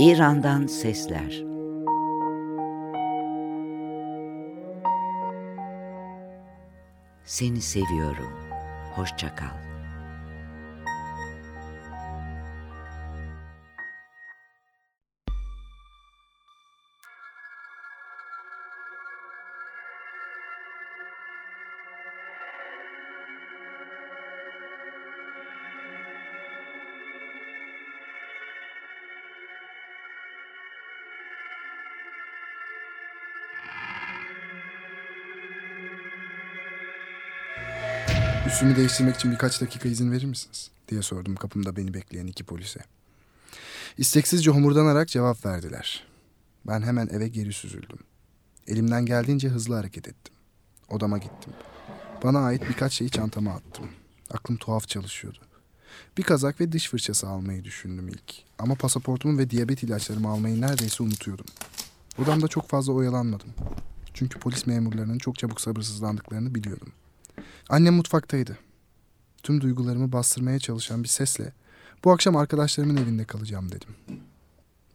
İran'dan sesler. Seni seviyorum. Hoşça kal. Üstümü değiştirmek için birkaç dakika izin verir misiniz? diye sordum kapımda beni bekleyen iki polise. İsteksizce homurdanarak cevap verdiler. Ben hemen eve geri süzüldüm. Elimden geldiğince hızlı hareket ettim. Odama gittim. Bana ait birkaç şeyi çantama attım. Aklım tuhaf çalışıyordu. Bir kazak ve diş fırçası almayı düşündüm ilk. Ama pasaportumu ve diyabet ilaçlarımı almayı neredeyse unutuyordum. Odamda çok fazla oyalanmadım. Çünkü polis memurlarının çok çabuk sabırsızlandıklarını biliyordum. Annem mutfaktaydı. Tüm duygularımı bastırmaya çalışan bir sesle bu akşam arkadaşlarımın evinde kalacağım dedim.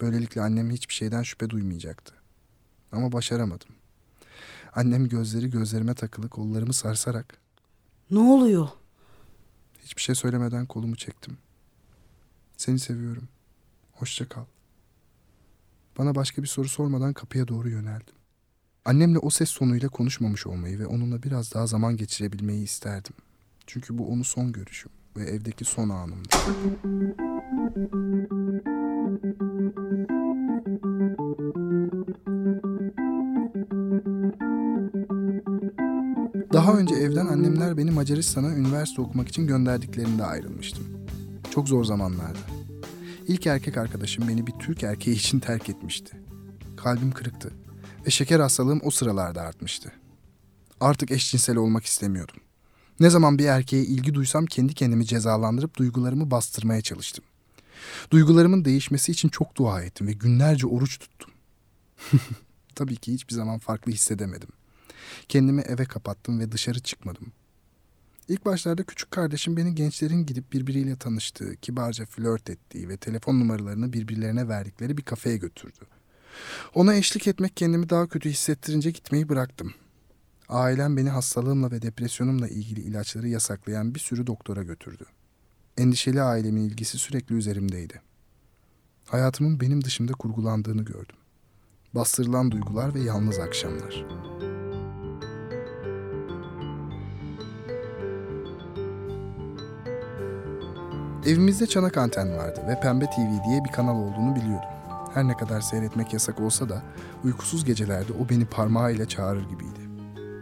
Böylelikle annem hiçbir şeyden şüphe duymayacaktı. Ama başaramadım. Annem gözleri gözlerime takılı kollarımı sarsarak Ne oluyor? hiçbir şey söylemeden kolumu çektim. Seni seviyorum. Hoşça kal. Bana başka bir soru sormadan kapıya doğru yöneldim. Annemle o ses sonuyla konuşmamış olmayı ve onunla biraz daha zaman geçirebilmeyi isterdim. Çünkü bu onu son görüşüm ve evdeki son anımdı. Daha önce evden annemler beni Macaristan'a üniversite okumak için gönderdiklerinde ayrılmıştım. Çok zor zamanlarda. İlk erkek arkadaşım beni bir Türk erkeği için terk etmişti. Kalbim kırıktı ve şeker hastalığım o sıralarda artmıştı. Artık eşcinsel olmak istemiyordum. Ne zaman bir erkeğe ilgi duysam kendi kendimi cezalandırıp duygularımı bastırmaya çalıştım. Duygularımın değişmesi için çok dua ettim ve günlerce oruç tuttum. Tabii ki hiçbir zaman farklı hissedemedim. Kendimi eve kapattım ve dışarı çıkmadım. İlk başlarda küçük kardeşim beni gençlerin gidip birbiriyle tanıştığı, kibarca flört ettiği ve telefon numaralarını birbirlerine verdikleri bir kafeye götürdü. Ona eşlik etmek kendimi daha kötü hissettirince gitmeyi bıraktım. Ailem beni hastalığımla ve depresyonumla ilgili ilaçları yasaklayan bir sürü doktora götürdü. Endişeli ailemin ilgisi sürekli üzerimdeydi. Hayatımın benim dışımda kurgulandığını gördüm. Bastırılan duygular ve yalnız akşamlar. Evimizde çanak anten vardı ve Pembe TV diye bir kanal olduğunu biliyordum. Her ne kadar seyretmek yasak olsa da uykusuz gecelerde o beni parmağıyla çağırır gibiydi.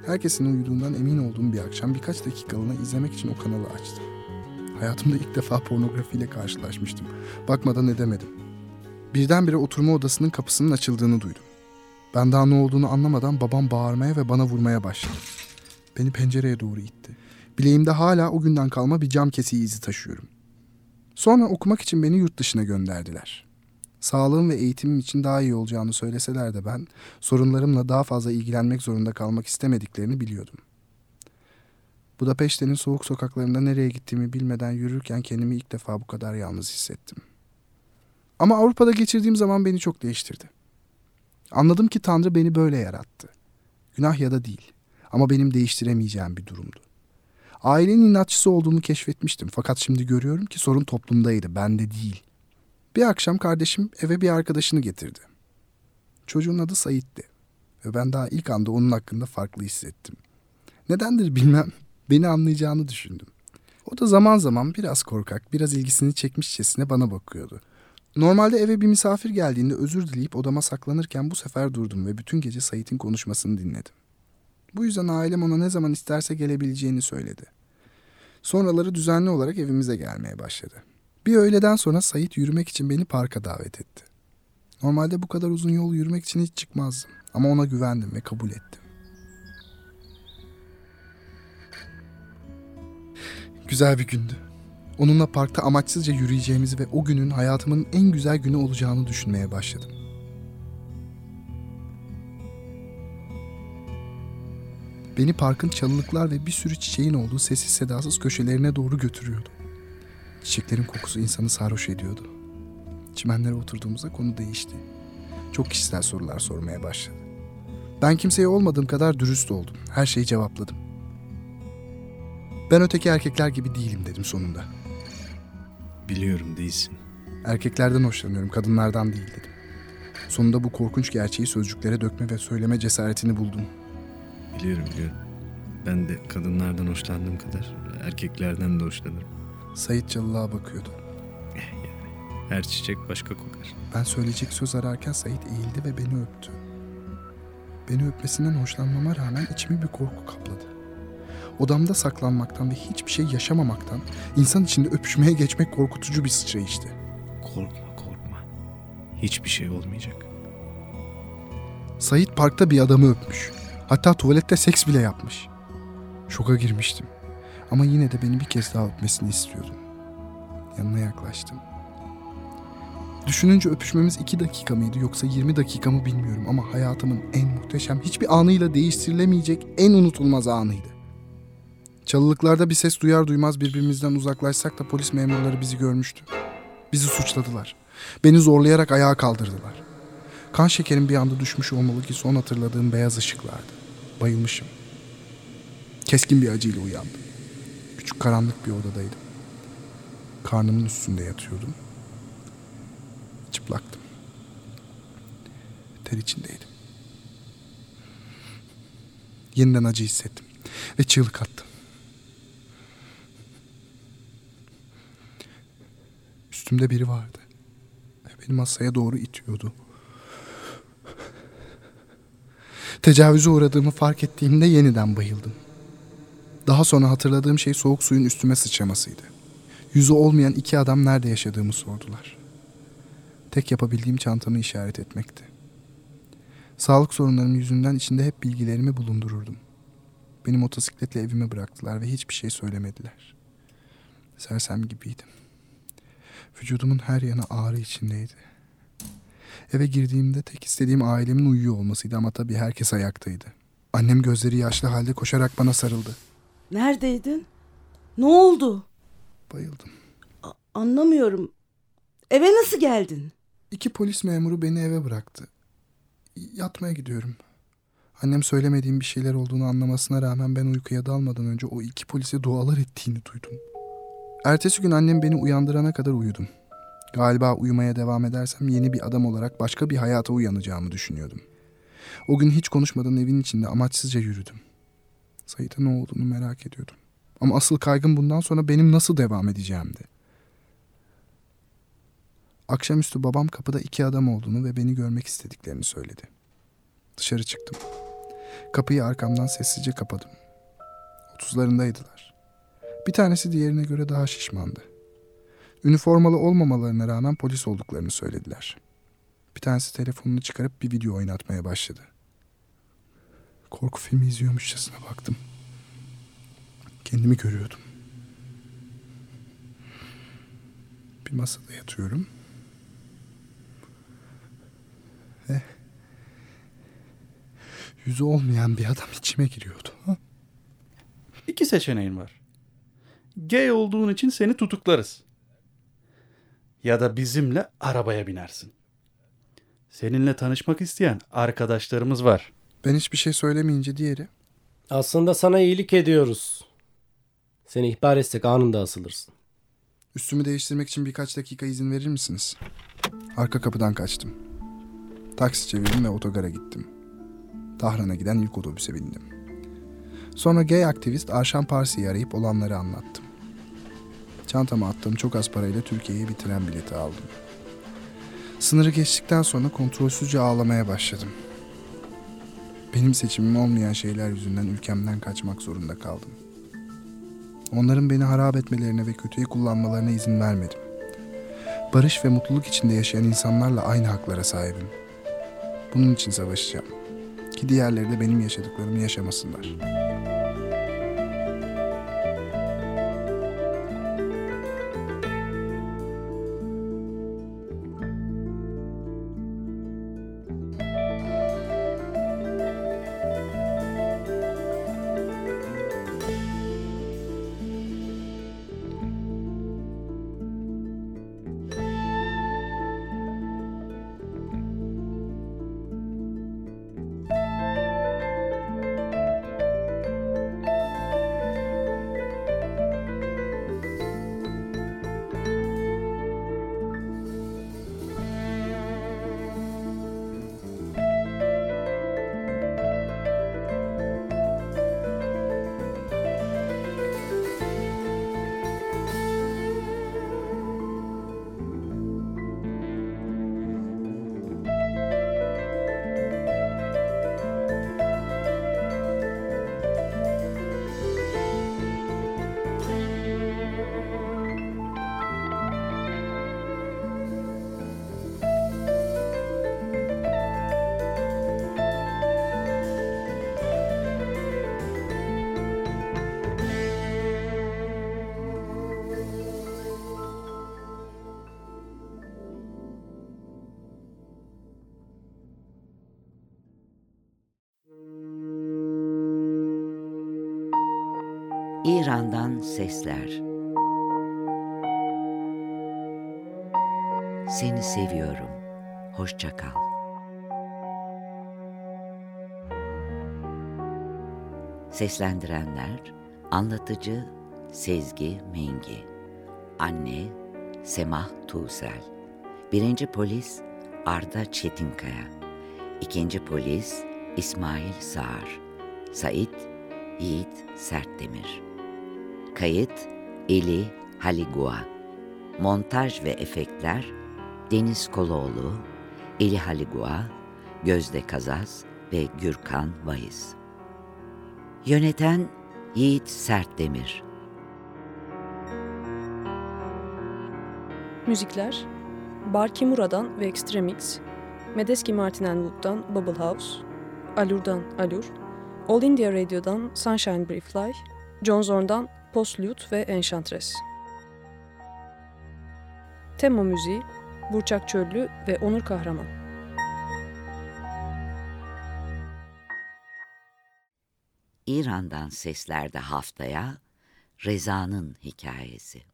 Herkesin uyuduğundan emin olduğum bir akşam birkaç dakikalığına izlemek için o kanalı açtım. Hayatımda ilk defa pornografiyle karşılaşmıştım. Bakmadan edemedim. Birdenbire oturma odasının kapısının açıldığını duydum. Ben daha ne olduğunu anlamadan babam bağırmaya ve bana vurmaya başladı. Beni pencereye doğru itti. Bileğimde hala o günden kalma bir cam kesiği izi taşıyorum. Sonra okumak için beni yurt dışına gönderdiler. Sağlığım ve eğitimim için daha iyi olacağını söyleseler de ben sorunlarımla daha fazla ilgilenmek zorunda kalmak istemediklerini biliyordum. Budapeşte'nin soğuk sokaklarında nereye gittiğimi bilmeden yürürken kendimi ilk defa bu kadar yalnız hissettim. Ama Avrupa'da geçirdiğim zaman beni çok değiştirdi. Anladım ki Tanrı beni böyle yarattı. Günah ya da değil ama benim değiştiremeyeceğim bir durumdu. Ailenin inatçısı olduğumu keşfetmiştim fakat şimdi görüyorum ki sorun toplumdaydı, bende değil. Bir akşam kardeşim eve bir arkadaşını getirdi. Çocuğun adı Sait'ti ve ben daha ilk anda onun hakkında farklı hissettim. Nedendir bilmem, beni anlayacağını düşündüm. O da zaman zaman biraz korkak, biraz ilgisini çekmişçesine bana bakıyordu. Normalde eve bir misafir geldiğinde özür dileyip odama saklanırken bu sefer durdum ve bütün gece Sait'in konuşmasını dinledim. Bu yüzden ailem ona ne zaman isterse gelebileceğini söyledi. Sonraları düzenli olarak evimize gelmeye başladı. Bir öğleden sonra Sait yürümek için beni parka davet etti. Normalde bu kadar uzun yol yürümek için hiç çıkmazdım ama ona güvendim ve kabul ettim. Güzel bir gündü. Onunla parkta amaçsızca yürüyeceğimizi ve o günün hayatımın en güzel günü olacağını düşünmeye başladım. Beni parkın çalılıklar ve bir sürü çiçeğin olduğu sessiz sedasız köşelerine doğru götürüyordu. Çiçeklerin kokusu insanı sarhoş ediyordu. Çimenlere oturduğumuzda konu değişti. Çok kişisel sorular sormaya başladı. Ben kimseye olmadığım kadar dürüst oldum. Her şeyi cevapladım. Ben öteki erkekler gibi değilim dedim sonunda. Biliyorum değilsin. Erkeklerden hoşlanıyorum, kadınlardan değil dedim. Sonunda bu korkunç gerçeği sözcüklere dökme ve söyleme cesaretini buldum. Biliyorum biliyorum. Ben de kadınlardan hoşlandığım kadar erkeklerden de hoşlanırım. Sait Çalılığa bakıyordu. Her çiçek başka kokar. Ben söyleyecek söz ararken Sait eğildi ve beni öptü. Beni öpmesinden hoşlanmama rağmen içimi bir korku kapladı. Odamda saklanmaktan ve hiçbir şey yaşamamaktan insan içinde öpüşmeye geçmek korkutucu bir sıçrayıştı. Korkma korkma. Hiçbir şey olmayacak. Sait parkta bir adamı öpmüş. Hatta tuvalette seks bile yapmış. Şoka girmiştim. Ama yine de beni bir kez daha öpmesini istiyordum. Yanına yaklaştım. Düşününce öpüşmemiz iki dakika mıydı yoksa 20 dakika mı bilmiyorum ama hayatımın en muhteşem, hiçbir anıyla değiştirilemeyecek en unutulmaz anıydı. Çalılıklarda bir ses duyar duymaz birbirimizden uzaklaşsak da polis memurları bizi görmüştü. Bizi suçladılar. Beni zorlayarak ayağa kaldırdılar. Kan şekerim bir anda düşmüş olmalı ki son hatırladığım beyaz ışıklardı. Bayılmışım. Keskin bir acıyla uyandım. Karanlık bir odadaydım. Karnımın üstünde yatıyordum. Çıplaktım. Ter içindeydim. Yeniden acı hissettim ve çığlık attım. Üstümde biri vardı. Beni masaya doğru itiyordu. Tecavüze uğradığımı fark ettiğimde yeniden bayıldım. Daha sonra hatırladığım şey soğuk suyun üstüme sıçramasıydı. Yüzü olmayan iki adam nerede yaşadığımı sordular. Tek yapabildiğim çantamı işaret etmekti. Sağlık sorunlarım yüzünden içinde hep bilgilerimi bulundururdum. Beni motosikletle evime bıraktılar ve hiçbir şey söylemediler. Sersem gibiydim. Vücudumun her yanı ağrı içindeydi. Eve girdiğimde tek istediğim ailemin uyuyor olmasıydı ama tabii herkes ayaktaydı. Annem gözleri yaşlı halde koşarak bana sarıldı. Neredeydin? Ne oldu? Bayıldım. A- anlamıyorum. Eve nasıl geldin? İki polis memuru beni eve bıraktı. Yatmaya gidiyorum. Annem söylemediğim bir şeyler olduğunu anlamasına rağmen ben uykuya dalmadan önce o iki polise dualar ettiğini duydum. Ertesi gün annem beni uyandırana kadar uyudum. Galiba uyumaya devam edersem yeni bir adam olarak başka bir hayata uyanacağımı düşünüyordum. O gün hiç konuşmadan evin içinde amaçsızca yürüdüm. Sait'e ne olduğunu merak ediyordum. Ama asıl kaygım bundan sonra benim nasıl devam edeceğimdi. Akşamüstü babam kapıda iki adam olduğunu ve beni görmek istediklerini söyledi. Dışarı çıktım. Kapıyı arkamdan sessizce kapadım. Otuzlarındaydılar. Bir tanesi diğerine göre daha şişmandı. Üniformalı olmamalarına rağmen polis olduklarını söylediler. Bir tanesi telefonunu çıkarıp bir video oynatmaya başladı. Korku filmi izliyormuşçasına baktım. Kendimi görüyordum. Bir masada yatıyorum. Ve yüzü olmayan bir adam içime giriyordu. İki seçeneğin var. Gay olduğun için seni tutuklarız. Ya da bizimle arabaya binersin. Seninle tanışmak isteyen arkadaşlarımız var. Ben hiçbir şey söylemeyince diğeri Aslında sana iyilik ediyoruz. Seni ihbar etsek anında asılırsın. Üstümü değiştirmek için birkaç dakika izin verir misiniz? Arka kapıdan kaçtım. Taksi çevirdim ve otogara gittim. Tahran'a giden ilk otobüse bindim. Sonra gay aktivist Arşan Parsi'yi arayıp olanları anlattım. Çantama attığım çok az parayla Türkiye'ye bir tren bileti aldım. Sınırı geçtikten sonra kontrolsüzce ağlamaya başladım. Benim seçimim olmayan şeyler yüzünden ülkemden kaçmak zorunda kaldım. Onların beni harap etmelerine ve kötüye kullanmalarına izin vermedim. Barış ve mutluluk içinde yaşayan insanlarla aynı haklara sahibim. Bunun için savaşacağım. Ki diğerleri de benim yaşadıklarımı yaşamasınlar. İran'dan sesler. Seni seviyorum. Hoşça kal. Seslendirenler Anlatıcı Sezgi Mengi Anne Semah Tuğsel Birinci polis Arda Çetinkaya İkinci polis İsmail Sağar Sait Yiğit Sertdemir Kayıt Eli Haligua Montaj ve efektler Deniz Koloğlu, Eli Haligua, Gözde Kazaz ve Gürkan Vayız. Yöneten Yiğit Sertdemir. Müzikler Bar Kimura'dan ve Extremix, Medeski Martin Wood'dan Bubble House, Alur'dan Alur, All India Radio'dan Sunshine Briefly, John Zorn'dan Postlude ve Enchantress. Tema müziği Burçak Çöllü ve Onur Kahraman. İran'dan seslerde haftaya Reza'nın hikayesi.